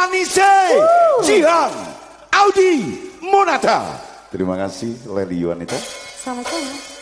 Anise, Jihan, Audi, Monata. Terima kasih Lady Wanita. Selamat malam.